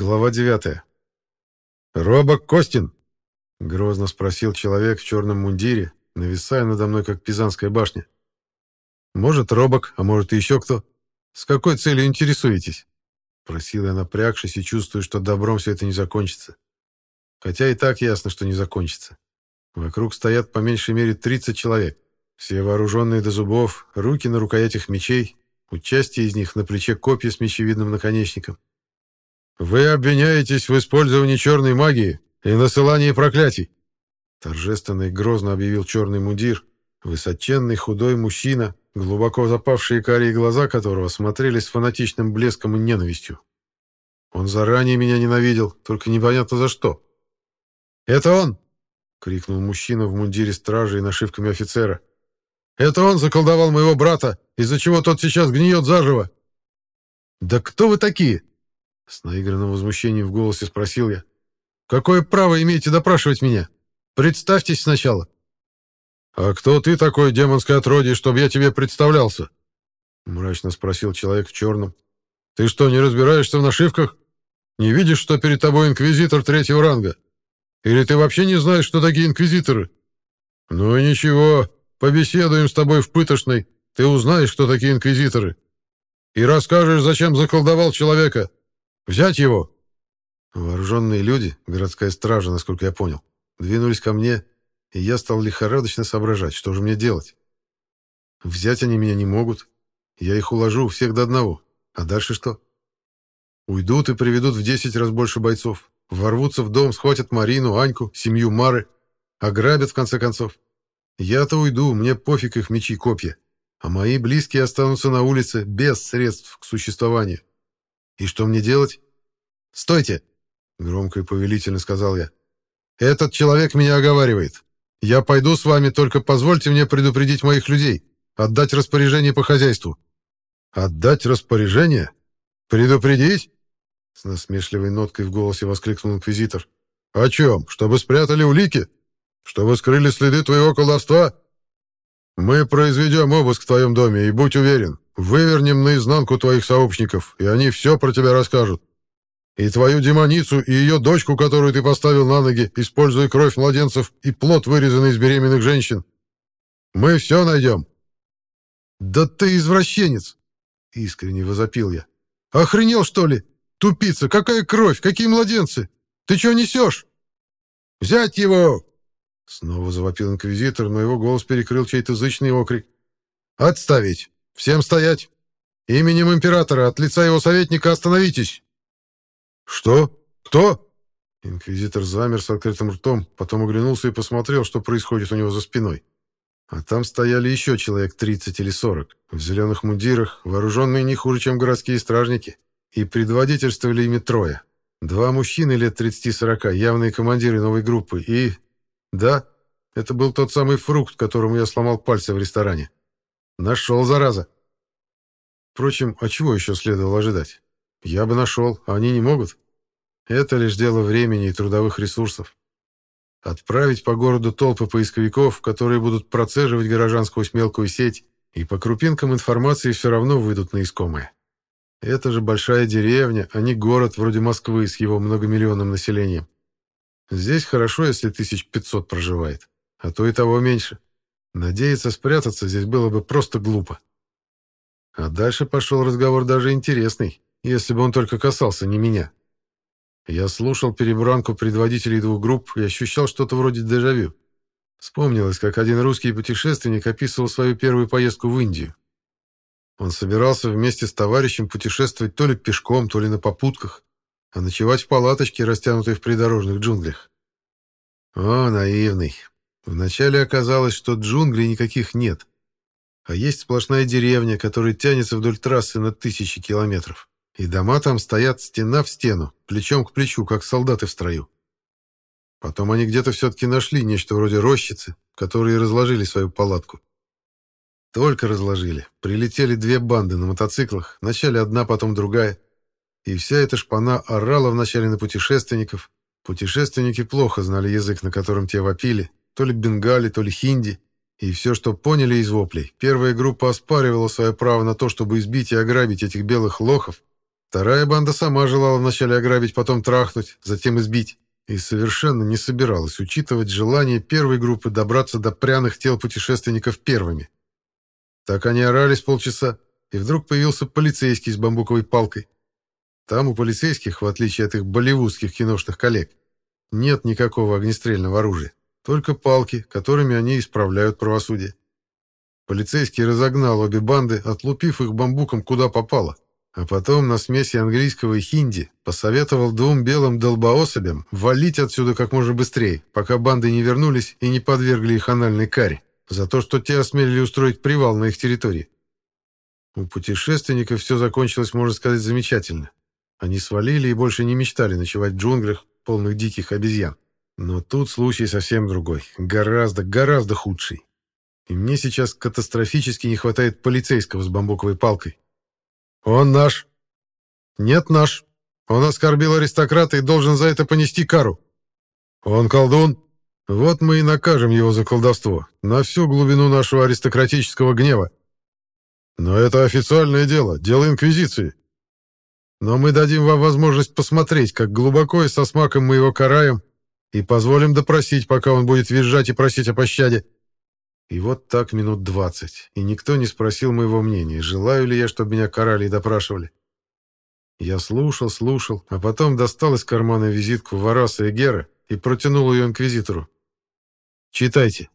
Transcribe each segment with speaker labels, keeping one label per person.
Speaker 1: Глава 9. «Робок Костин?» — грозно спросил человек в черном мундире, нависая надо мной, как Пизанская башня. «Может, Робок, а может, и еще кто? С какой целью интересуетесь?» Просил я, напрягшись, и чувствую, что добром все это не закончится. Хотя и так ясно, что не закончится. Вокруг стоят по меньшей мере 30 человек. Все вооруженные до зубов, руки на рукоятях мечей, участие из них на плече копья с мечевидным наконечником. «Вы обвиняетесь в использовании черной магии и насылании проклятий!» Торжественно и грозно объявил черный мундир, высоченный худой мужчина, глубоко запавшие карие глаза которого смотрели с фанатичным блеском и ненавистью. Он заранее меня ненавидел, только непонятно за что. «Это он!» — крикнул мужчина в мундире стражи и нашивками офицера. «Это он заколдовал моего брата, из-за чего тот сейчас гниет заживо!» «Да кто вы такие?» С наигранным возмущением в голосе спросил я. «Какое право имеете допрашивать меня? Представьтесь сначала». «А кто ты такой, демонское отродье, чтобы я тебе представлялся?» Мрачно спросил человек в черном. «Ты что, не разбираешься в нашивках? Не видишь, что перед тобой инквизитор третьего ранга? Или ты вообще не знаешь, что такие инквизиторы? Ну и ничего, побеседуем с тобой в пытошной, ты узнаешь, что такие инквизиторы. И расскажешь, зачем заколдовал человека. Взять его!» Вооруженные люди, городская стража, насколько я понял, двинулись ко мне, и я стал лихорадочно соображать, что же мне делать. Взять они меня не могут. Я их уложу всех до одного. А дальше что? Уйдут и приведут в десять раз больше бойцов. Ворвутся в дом, схватят Марину, Аньку, семью Мары. Ограбят, в конце концов. Я-то уйду, мне пофиг их мечи и копья. А мои близкие останутся на улице без средств к существованию. И что мне делать? «Стойте!» — громко и повелительно сказал я. «Этот человек меня оговаривает. Я пойду с вами, только позвольте мне предупредить моих людей, отдать распоряжение по хозяйству». «Отдать распоряжение? Предупредить?» С насмешливой ноткой в голосе воскликнул инквизитор. «О чем? Чтобы спрятали улики? Чтобы скрыли следы твоего колдовства? Мы произведем обыск в твоем доме, и будь уверен, Вывернем наизнанку твоих сообщников, и они все про тебя расскажут. И твою демоницу, и ее дочку, которую ты поставил на ноги, используя кровь младенцев и плод, вырезанный из беременных женщин. Мы все найдем. Да ты извращенец! Искренне возопил я. Охренел, что ли? Тупица, какая кровь, какие младенцы? Ты что несешь? Взять его! Снова завопил инквизитор, но его голос перекрыл чей-то зычный окрик. «Отставить! Всем стоять! Именем императора от лица его советника остановитесь!» «Что? Кто?» Инквизитор замер с открытым ртом, потом оглянулся и посмотрел, что происходит у него за спиной. А там стояли еще человек 30 или 40, в зеленых мундирах, вооруженные не хуже, чем городские стражники, и предводительствовали ими трое. Два мужчины лет 30-40, явные командиры новой группы, и... Да, это был тот самый фрукт, которому я сломал пальцы в ресторане. Нашел, зараза. Впрочем, а чего еще следовало ожидать? Я бы нашел, а они не могут. Это лишь дело времени и трудовых ресурсов. Отправить по городу толпы поисковиков, которые будут процеживать горожан сквозь сеть, и по крупинкам информации все равно выйдут на искомое. Это же большая деревня, а не город вроде Москвы с его многомиллионным населением. Здесь хорошо, если 1500 проживает, а то и того меньше. Надеяться спрятаться здесь было бы просто глупо. А дальше пошел разговор даже интересный, если бы он только касался не меня. Я слушал перебранку предводителей двух групп и ощущал что-то вроде дежавю. Вспомнилось, как один русский путешественник описывал свою первую поездку в Индию. Он собирался вместе с товарищем путешествовать то ли пешком, то ли на попутках, а ночевать в палаточке, растянутой в придорожных джунглях. О, наивный, Вначале оказалось, что джунглей никаких нет, а есть сплошная деревня, которая тянется вдоль трассы на тысячи километров. И дома там стоят стена в стену, плечом к плечу, как солдаты в строю. Потом они где-то все-таки нашли нечто вроде рощицы, которые разложили свою палатку. Только разложили. Прилетели две банды на мотоциклах, вначале одна, потом другая. И вся эта шпана орала вначале на путешественников. Путешественники плохо знали язык, на котором те вопили, то ли бенгали, то ли хинди, и все, что поняли из воплей, первая группа оспаривала свое право на то, чтобы избить и ограбить этих белых лохов, Вторая банда сама желала вначале ограбить, потом трахнуть, затем избить. И совершенно не собиралась учитывать желание первой группы добраться до пряных тел путешественников первыми. Так они орались полчаса, и вдруг появился полицейский с бамбуковой палкой. Там у полицейских, в отличие от их болливудских киношных коллег, нет никакого огнестрельного оружия, только палки, которыми они исправляют правосудие. Полицейский разогнал обе банды, отлупив их бамбуком куда попало, а потом на смеси английского и хинди посоветовал двум белым долбоособям валить отсюда как можно быстрее, пока банды не вернулись и не подвергли их анальной каре, за то, что те осмелили устроить привал на их территории. У путешественников все закончилось, можно сказать, замечательно. Они свалили и больше не мечтали ночевать в джунглях, полных диких обезьян. Но тут случай совсем другой, гораздо, гораздо худший. И мне сейчас катастрофически не хватает полицейского с бамбуковой палкой. «Он наш». «Нет, наш. Он оскорбил аристократа и должен за это понести кару». «Он колдун. Вот мы и накажем его за колдовство, на всю глубину нашего аристократического гнева. Но это официальное дело, дело Инквизиции. Но мы дадим вам возможность посмотреть, как глубоко и со смаком мы его караем, и позволим допросить, пока он будет визжать и просить о пощаде». И вот так минут двадцать, и никто не спросил моего мнения, желаю ли я, чтобы меня карали и допрашивали. Я слушал, слушал, а потом достал из кармана визитку Вараса и Гера и протянул ее инквизитору. «Читайте.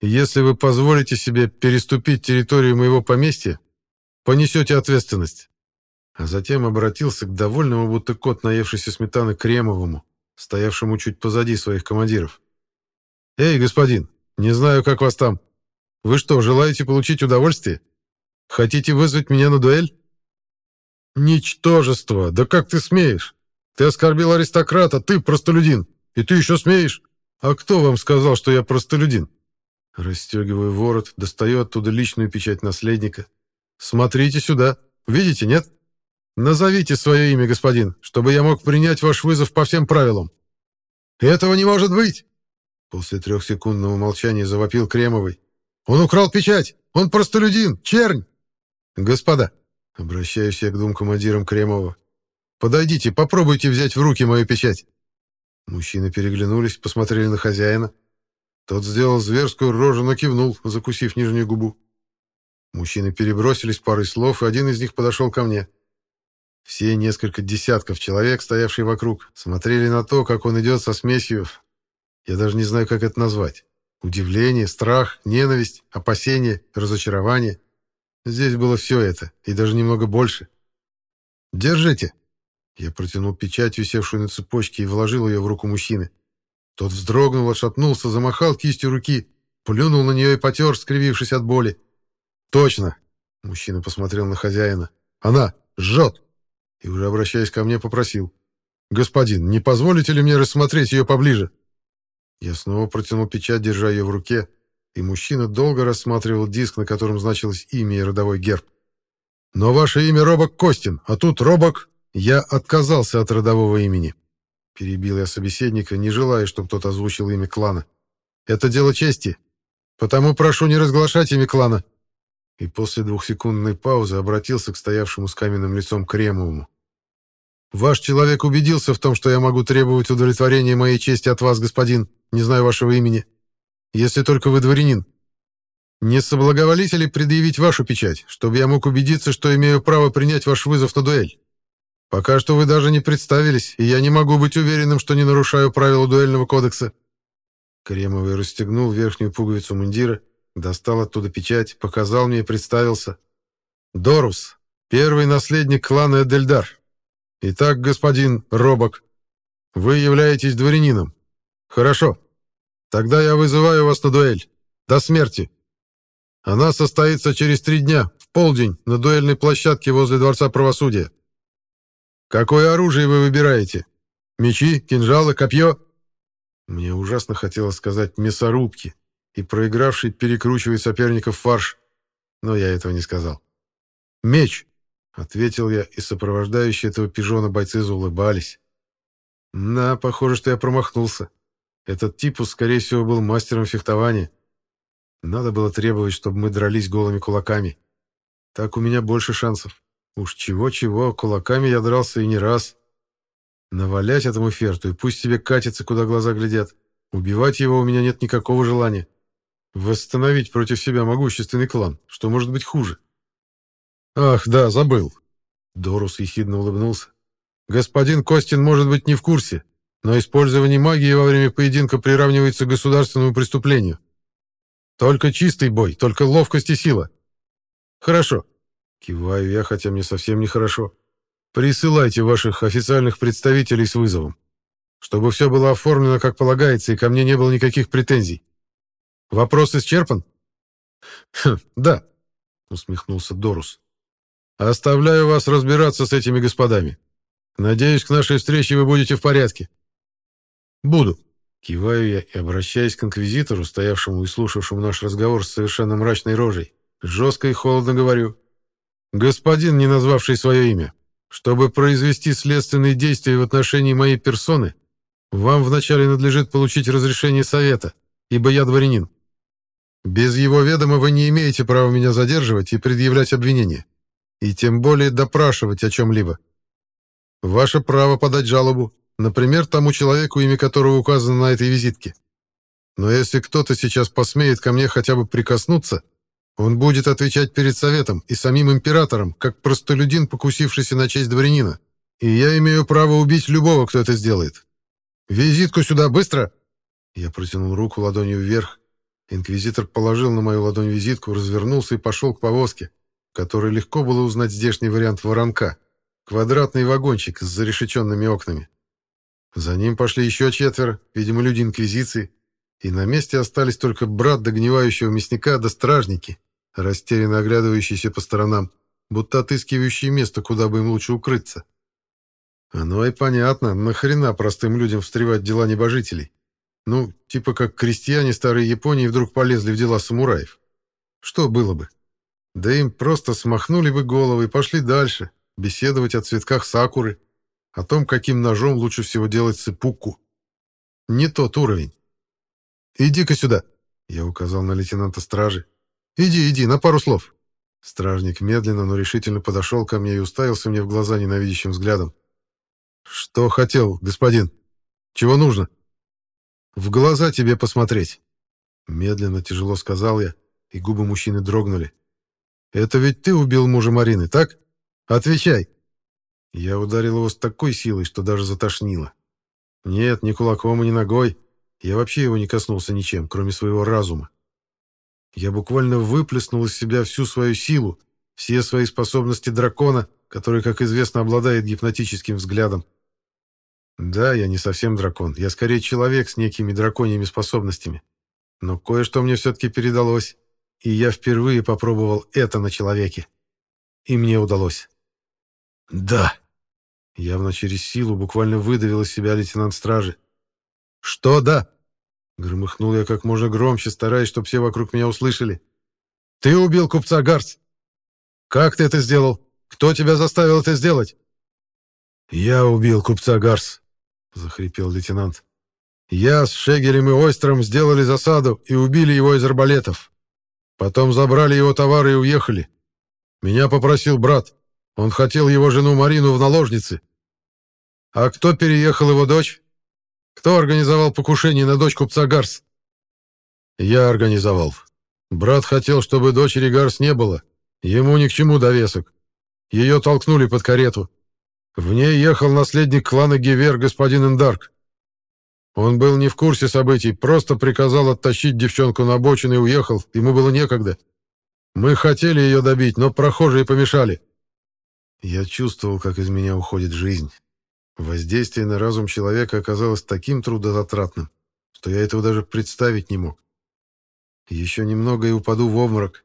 Speaker 1: Если вы позволите себе переступить территорию моего поместья, понесете ответственность». А затем обратился к довольному, будто кот, наевшийся сметаны, Кремовому, стоявшему чуть позади своих командиров. «Эй, господин, не знаю, как вас там. Вы что, желаете получить удовольствие? Хотите вызвать меня на дуэль? Ничтожество! Да как ты смеешь? Ты оскорбил аристократа, ты простолюдин. И ты еще смеешь? А кто вам сказал, что я простолюдин? Расстегиваю ворот, достаю оттуда личную печать наследника. Смотрите сюда. Видите, нет? Назовите свое имя, господин, чтобы я мог принять ваш вызов по всем правилам. Этого не может быть! После трехсекундного молчания завопил Кремовый. «Он украл печать! Он простолюдин! Чернь!» «Господа!» — обращаюсь я к двум командирам Кремова. «Подойдите, попробуйте взять в руки мою печать!» Мужчины переглянулись, посмотрели на хозяина. Тот сделал зверскую рожу, но кивнул, закусив нижнюю губу. Мужчины перебросились парой слов, и один из них подошел ко мне. Все несколько десятков человек, стоявшие вокруг, смотрели на то, как он идет со смесью я даже не знаю, как это назвать. Удивление, страх, ненависть, опасение, разочарование. Здесь было все это, и даже немного больше. «Держите!» Я протянул печать, висевшую на цепочке, и вложил ее в руку мужчины. Тот вздрогнул, отшатнулся, замахал кистью руки, плюнул на нее и потер, скривившись от боли. «Точно!» — мужчина посмотрел на хозяина. «Она! Жжет!» И уже обращаясь ко мне, попросил. «Господин, не позволите ли мне рассмотреть ее поближе?» Я снова протянул печать, держа ее в руке, и мужчина долго рассматривал диск, на котором значилось имя и родовой герб. «Но ваше имя Робок Костин, а тут Робок...» «Я отказался от родового имени», — перебил я собеседника, не желая, чтобы тот озвучил имя клана. «Это дело чести, потому прошу не разглашать имя клана». И после двухсекундной паузы обратился к стоявшему с каменным лицом Кремовому. «Ваш человек убедился в том, что я могу требовать удовлетворения моей чести от вас, господин, не знаю вашего имени, если только вы дворянин. Не соблаговолите ли предъявить вашу печать, чтобы я мог убедиться, что имею право принять ваш вызов на дуэль? Пока что вы даже не представились, и я не могу быть уверенным, что не нарушаю правила дуэльного кодекса». Кремовый расстегнул верхнюю пуговицу мундира, достал оттуда печать, показал мне и представился. «Дорус, первый наследник клана Эдельдар, Итак, господин Робок, вы являетесь дворянином. Хорошо. Тогда я вызываю вас на дуэль. До смерти. Она состоится через три дня, в полдень, на дуэльной площадке возле Дворца Правосудия. Какое оружие вы выбираете? Мечи, кинжалы, копье? Мне ужасно хотелось сказать «мясорубки», и проигравший перекручивает соперников фарш, но я этого не сказал. «Меч!» Ответил я, и сопровождающие этого пижона бойцы заулыбались. На, похоже, что я промахнулся. Этот типус, скорее всего, был мастером фехтования. Надо было требовать, чтобы мы дрались голыми кулаками. Так у меня больше шансов. Уж чего-чего, кулаками я дрался и не раз. Навалять этому ферту, и пусть себе катится, куда глаза глядят. Убивать его у меня нет никакого желания. Восстановить против себя могущественный клан, что может быть хуже? Ах, да, забыл. Дорус ехидно улыбнулся. Господин Костин может быть не в курсе, но использование магии во время поединка приравнивается к государственному преступлению. Только чистый бой, только ловкость и сила. Хорошо. Киваю я, хотя мне совсем нехорошо. Присылайте ваших официальных представителей с вызовом, чтобы все было оформлено как полагается и ко мне не было никаких претензий. Вопрос исчерпан? Хм, да, усмехнулся Дорус. Оставляю вас разбираться с этими господами. Надеюсь, к нашей встрече вы будете в порядке. Буду. Киваю я и, обращаясь к инквизитору, стоявшему и слушавшему наш разговор с совершенно мрачной рожей, жестко и холодно говорю. «Господин, не назвавший свое имя, чтобы произвести следственные действия в отношении моей персоны, вам вначале надлежит получить разрешение совета, ибо я дворянин. Без его ведома вы не имеете права меня задерживать и предъявлять обвинения, и тем более допрашивать о чем-либо. Ваше право подать жалобу, например, тому человеку, имя которого указано на этой визитке. Но если кто-то сейчас посмеет ко мне хотя бы прикоснуться, он будет отвечать перед советом и самим императором, как простолюдин, покусившийся на честь дворянина. И я имею право убить любого, кто это сделает. Визитку сюда, быстро!» Я протянул руку ладонью вверх, Инквизитор положил на мою ладонь визитку, развернулся и пошел к повозке, в которой легко было узнать здешний вариант воронка. Квадратный вагончик с зарешеченными окнами. За ним пошли еще четверо, видимо, люди Инквизиции, и на месте остались только брат догнивающего мясника да стражники, растерянно оглядывающиеся по сторонам, будто отыскивающие место, куда бы им лучше укрыться. Оно и понятно, нахрена простым людям встревать дела небожителей. Ну, типа как крестьяне старой Японии вдруг полезли в дела самураев. Что было бы? Да им просто смахнули бы головы и пошли дальше, беседовать о цветках сакуры, о том, каким ножом лучше всего делать сыпуку. Не тот уровень. «Иди-ка сюда», — я указал на лейтенанта стражи. «Иди, иди, на пару слов». Стражник медленно, но решительно подошел ко мне и уставился мне в глаза ненавидящим взглядом. «Что хотел, господин? Чего нужно?» В глаза тебе посмотреть. Медленно, тяжело сказал я, и губы мужчины дрогнули. Это ведь ты убил мужа Марины, так? Отвечай. Я ударил его с такой силой, что даже затошнило. Нет, ни кулаком и ни ногой. Я вообще его не коснулся ничем, кроме своего разума. Я буквально выплеснул из себя всю свою силу, все свои способности дракона, который, как известно, обладает гипнотическим взглядом. Да, я не совсем дракон, я скорее человек с некими драконьими способностями. Но кое-что мне все-таки передалось, и я впервые попробовал это на человеке. И мне удалось. Да. Явно через силу буквально выдавил из себя лейтенант стражи. Что да? Громыхнул я как можно громче, стараясь, чтобы все вокруг меня услышали. Ты убил купца Гарс. Как ты это сделал? Кто тебя заставил это сделать? Я убил купца Гарс, — захрипел лейтенант. «Я с Шегелем и Ойстром сделали засаду и убили его из арбалетов. Потом забрали его товары и уехали. Меня попросил брат. Он хотел его жену Марину в наложницы. А кто переехал его дочь? Кто организовал покушение на дочь купца Гарс? Я организовал. Брат хотел, чтобы дочери Гарс не было. Ему ни к чему довесок. Ее толкнули под карету. В ней ехал наследник клана Гевер, господин Эндарк. Он был не в курсе событий, просто приказал оттащить девчонку на обочину и уехал, ему было некогда. Мы хотели ее добить, но прохожие помешали. Я чувствовал, как из меня уходит жизнь. Воздействие на разум человека оказалось таким трудозатратным, что я этого даже представить не мог. Еще немного и упаду в обморок.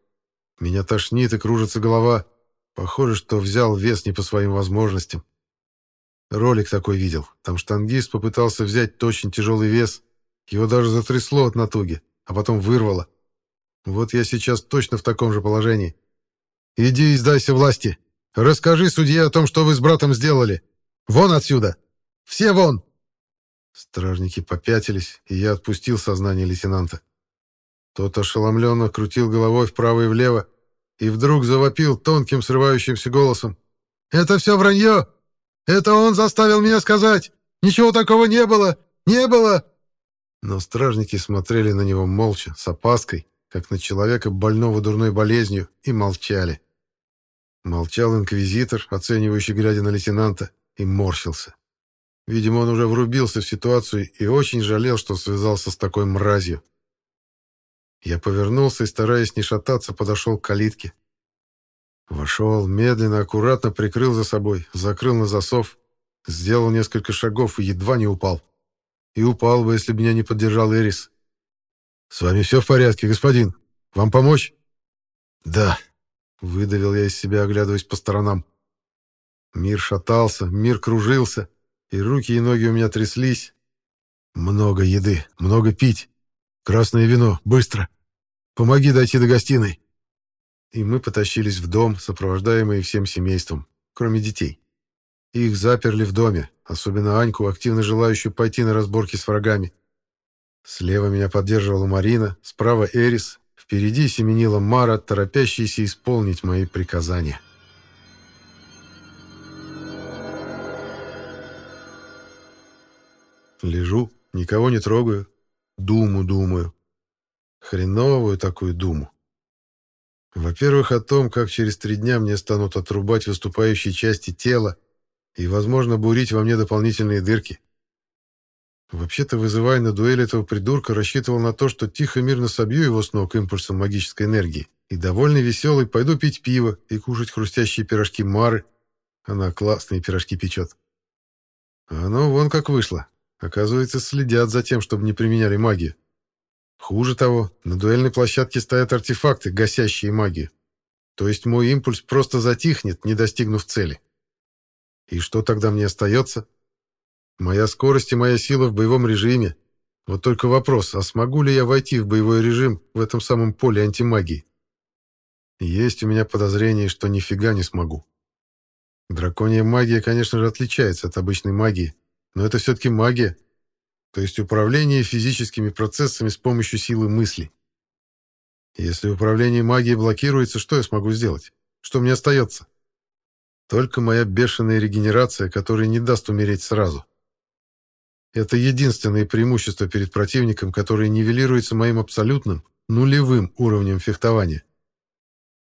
Speaker 1: Меня тошнит и кружится голова. Похоже, что взял вес не по своим возможностям. Ролик такой видел. Там штангист попытался взять очень тяжелый вес. Его даже затрясло от натуги, а потом вырвало. Вот я сейчас точно в таком же положении. Иди и сдайся власти. Расскажи судье о том, что вы с братом сделали. Вон отсюда! Все вон!» Стражники попятились, и я отпустил сознание лейтенанта. Тот ошеломленно крутил головой вправо и влево и вдруг завопил тонким срывающимся голосом. Это все вранье! Это он заставил меня сказать! Ничего такого не было! Не было!» Но стражники смотрели на него молча, с опаской, как на человека больного дурной болезнью, и молчали. Молчал инквизитор, оценивающий, глядя на лейтенанта, и морщился. Видимо, он уже врубился в ситуацию и очень жалел, что связался с такой мразью. Я повернулся и, стараясь не шататься, подошел к калитке. Вошел, медленно, аккуратно прикрыл за собой, закрыл на засов, сделал несколько шагов и едва не упал. И упал бы, если бы меня не поддержал Эрис. «С вами все в порядке, господин? Вам помочь?» «Да», — выдавил я из себя, оглядываясь по сторонам. Мир шатался, мир кружился, и руки и ноги у меня тряслись. «Много еды, много пить. Красное вино, быстро. Помоги дойти до гостиной». И мы потащились в дом, сопровождаемые всем семейством, кроме детей. Их заперли в доме, особенно Аньку, активно желающую пойти на разборки с врагами. Слева меня поддерживала Марина, справа Эрис, впереди семенила Мара, торопящаяся исполнить мои приказания. Лежу, никого не трогаю, думу думаю. Хреновую такую думу. Во-первых, о том, как через три дня мне станут отрубать выступающие части тела и, возможно, бурить во мне дополнительные дырки. Вообще-то, вызывая на дуэль этого придурка, рассчитывал на то, что тихо мирно собью его с ног импульсом магической энергии и, довольный веселый, пойду пить пиво и кушать хрустящие пирожки Мары. Она классные пирожки печет. А оно вон как вышло. Оказывается, следят за тем, чтобы не применяли магию. Хуже того, на дуэльной площадке стоят артефакты, гасящие магию. То есть мой импульс просто затихнет, не достигнув цели. И что тогда мне остается? Моя скорость и моя сила в боевом режиме. Вот только вопрос, а смогу ли я войти в боевой режим в этом самом поле антимагии? Есть у меня подозрение, что нифига не смогу. Драконья магия, конечно же, отличается от обычной магии, но это все-таки магия, то есть управление физическими процессами с помощью силы мысли. Если управление магией блокируется, что я смогу сделать? Что мне остается? Только моя бешеная регенерация, которая не даст умереть сразу. Это единственное преимущество перед противником, которое нивелируется моим абсолютным, нулевым уровнем фехтования.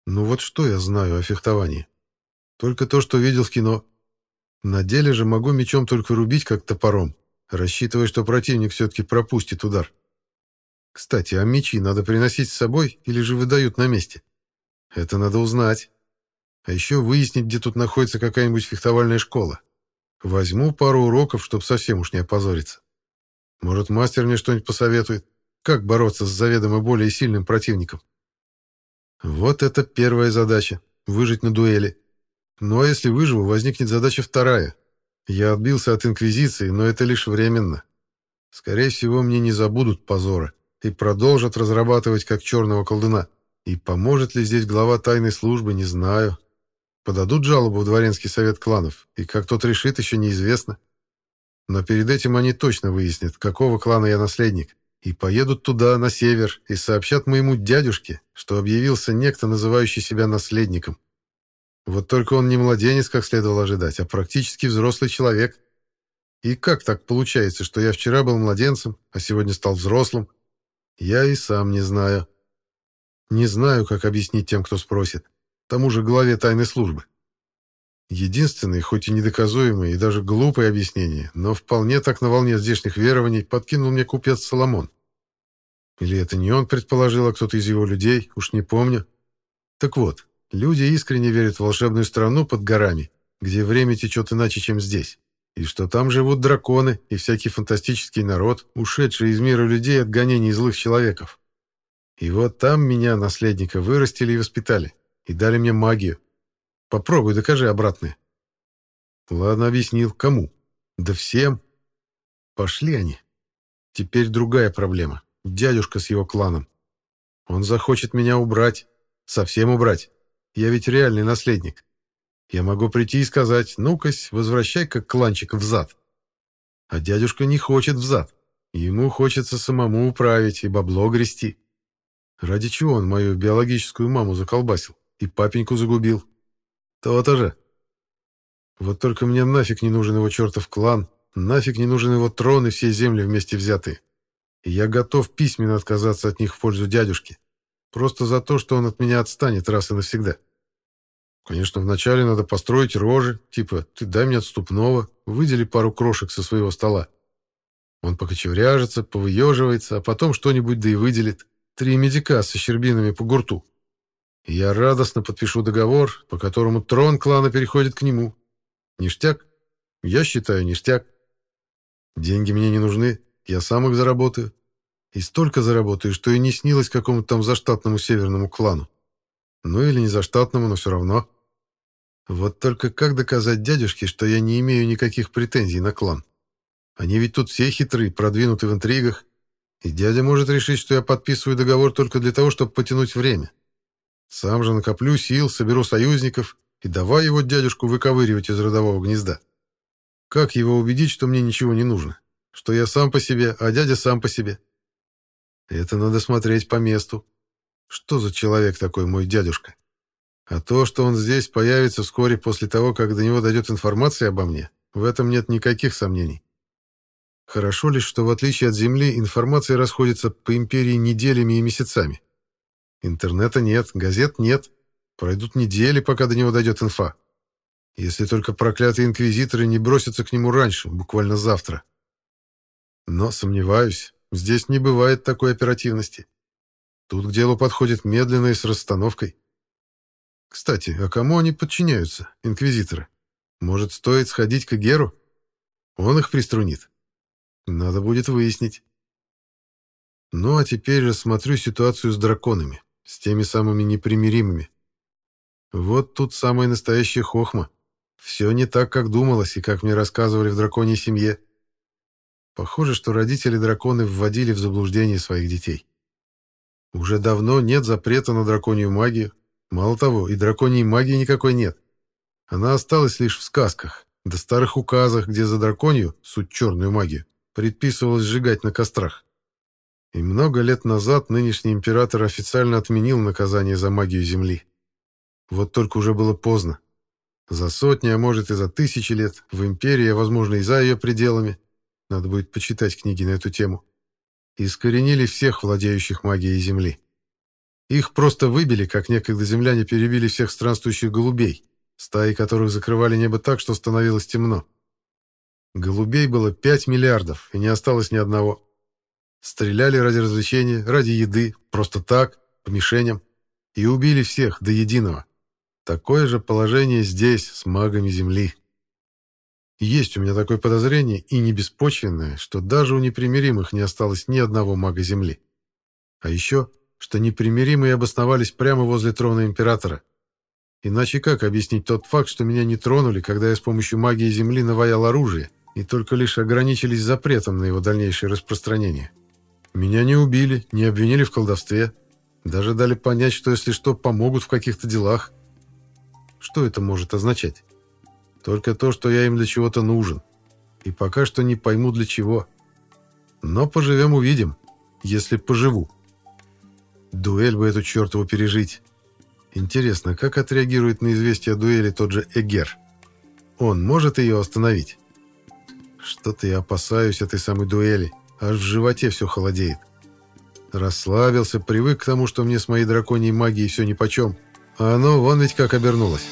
Speaker 1: Ну вот что я знаю о фехтовании? Только то, что видел в кино. На деле же могу мечом только рубить, как топором, рассчитывая, что противник все-таки пропустит удар. Кстати, а мечи надо приносить с собой или же выдают на месте? Это надо узнать. А еще выяснить, где тут находится какая-нибудь фехтовальная школа. Возьму пару уроков, чтобы совсем уж не опозориться. Может, мастер мне что-нибудь посоветует, как бороться с заведомо более сильным противником. Вот это первая задача — выжить на дуэли. Ну а если выживу, возникнет задача вторая. Я отбился от Инквизиции, но это лишь временно. Скорее всего, мне не забудут позора и продолжат разрабатывать как черного колдуна. И поможет ли здесь глава тайной службы, не знаю. Подадут жалобу в дворянский совет кланов, и как тот решит, еще неизвестно. Но перед этим они точно выяснят, какого клана я наследник, и поедут туда, на север, и сообщат моему дядюшке, что объявился некто, называющий себя наследником. Вот только он не младенец, как следовало ожидать, а практически взрослый человек. И как так получается, что я вчера был младенцем, а сегодня стал взрослым? Я и сам не знаю. Не знаю, как объяснить тем, кто спросит тому же главе тайной службы. Единственное, хоть и недоказуемое и даже глупое объяснение, но вполне так на волне здешних верований подкинул мне купец Соломон. Или это не он предположил, а кто-то из его людей, уж не помню. Так вот, люди искренне верят в волшебную страну под горами, где время течет иначе, чем здесь, и что там живут драконы и всякий фантастический народ, ушедший из мира людей от гонений злых человеков. И вот там меня, наследника, вырастили и воспитали и дали мне магию. Попробуй, докажи обратное. Ладно, объяснил. Кому? Да всем. Пошли они. Теперь другая проблема. Дядюшка с его кланом. Он захочет меня убрать. Совсем убрать. Я ведь реальный наследник. Я могу прийти и сказать, ну-кась, возвращай как кланчик взад. А дядюшка не хочет взад. Ему хочется самому управить и бабло грести. Ради чего он мою биологическую маму заколбасил? И папеньку загубил. То-то же. Вот только мне нафиг не нужен его чертов клан, нафиг не нужен его трон и все земли вместе взятые. И я готов письменно отказаться от них в пользу дядюшки. Просто за то, что он от меня отстанет раз и навсегда. Конечно, вначале надо построить рожи, типа «ты дай мне отступного, выдели пару крошек со своего стола». Он покочевряжется, повыеживается, а потом что-нибудь да и выделит. Три медика со щербинами по гурту. И я радостно подпишу договор, по которому трон клана переходит к нему. Ништяк? Я считаю, ништяк. Деньги мне не нужны, я сам их заработаю. И столько заработаю, что и не снилось какому-то там заштатному северному клану. Ну или не заштатному, но все равно. Вот только как доказать дядюшке, что я не имею никаких претензий на клан? Они ведь тут все хитрые, продвинуты в интригах. И дядя может решить, что я подписываю договор только для того, чтобы потянуть время. Сам же накоплю сил, соберу союзников и давай его дядюшку выковыривать из родового гнезда. Как его убедить, что мне ничего не нужно? Что я сам по себе, а дядя сам по себе? Это надо смотреть по месту. Что за человек такой мой дядюшка? А то, что он здесь появится вскоре после того, как до него дойдет информация обо мне, в этом нет никаких сомнений. Хорошо лишь, что в отличие от Земли информация расходится по империи неделями и месяцами. Интернета нет, газет нет. Пройдут недели, пока до него дойдет инфа. Если только проклятые инквизиторы не бросятся к нему раньше, буквально завтра. Но сомневаюсь, здесь не бывает такой оперативности. Тут к делу подходит медленно и с расстановкой. Кстати, а кому они подчиняются, инквизиторы? Может, стоит сходить к Геру? Он их приструнит. Надо будет выяснить. Ну, а теперь рассмотрю ситуацию с драконами, с теми самыми непримиримыми. Вот тут самая настоящая хохма. Все не так, как думалось и как мне рассказывали в драконьей семье. Похоже, что родители драконы вводили в заблуждение своих детей. Уже давно нет запрета на драконью магию. Мало того, и драконьей магии никакой нет. Она осталась лишь в сказках, да старых указах, где за драконью, суть черную магию, предписывалось сжигать на кострах. И много лет назад нынешний император официально отменил наказание за магию Земли. Вот только уже было поздно. За сотни, а может и за тысячи лет, в империи, а возможно и за ее пределами, надо будет почитать книги на эту тему, искоренили всех владеющих магией Земли. Их просто выбили, как некогда земляне перебили всех странствующих голубей, стаи которых закрывали небо так, что становилось темно. Голубей было 5 миллиардов, и не осталось ни одного. Стреляли ради развлечения, ради еды, просто так, по мишеням, и убили всех до единого. Такое же положение здесь, с магами Земли. Есть у меня такое подозрение, и не беспочвенное, что даже у непримиримых не осталось ни одного мага Земли. А еще, что непримиримые обосновались прямо возле трона Императора. Иначе как объяснить тот факт, что меня не тронули, когда я с помощью магии Земли наваял оружие, и только лишь ограничились запретом на его дальнейшее распространение? Меня не убили, не обвинили в колдовстве, даже дали понять, что если что, помогут в каких-то делах. Что это может означать? Только то, что я им для чего-то нужен. И пока что не пойму для чего. Но поживем-увидим, если поживу. Дуэль бы эту чертову пережить. Интересно, как отреагирует на известие о дуэли тот же Эгер? Он может ее остановить? Что-то я опасаюсь этой самой дуэли. Аж в животе все холодеет. Расслабился, привык к тому, что мне с моей драконьей магией все нипочем. А оно вон ведь как обернулось.